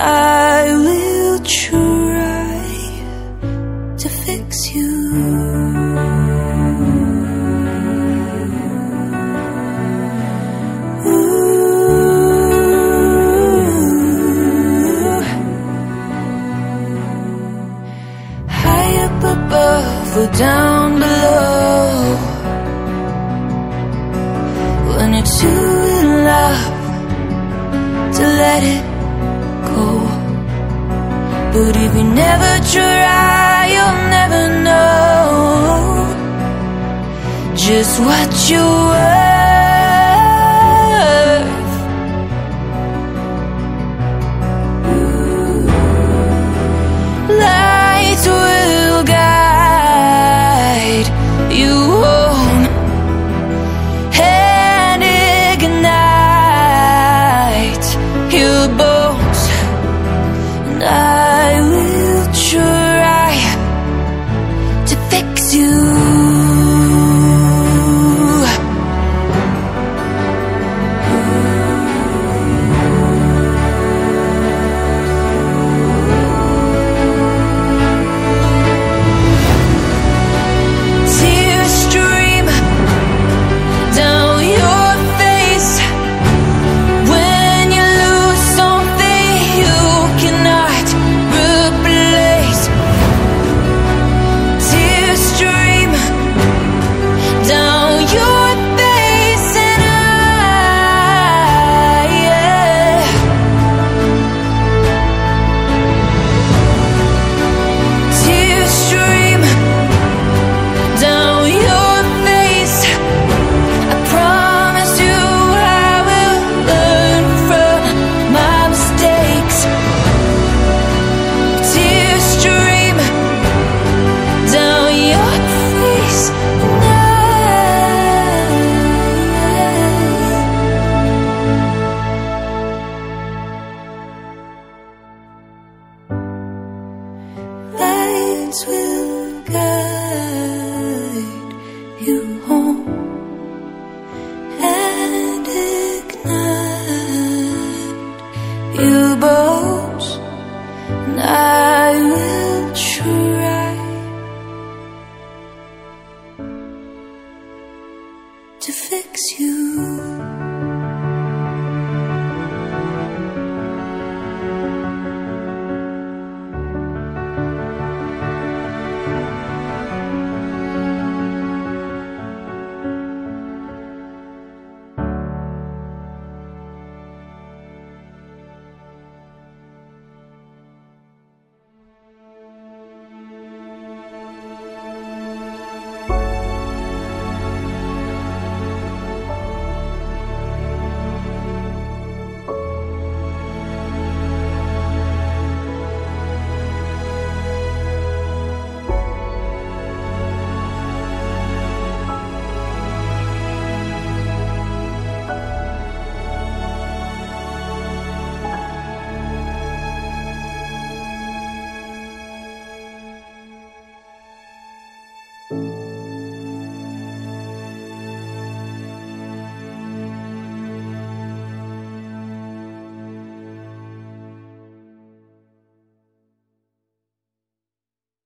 I will try to fix you. High up above or down below When you're too in love to let it But if you never try, you'll never know Just what you're worth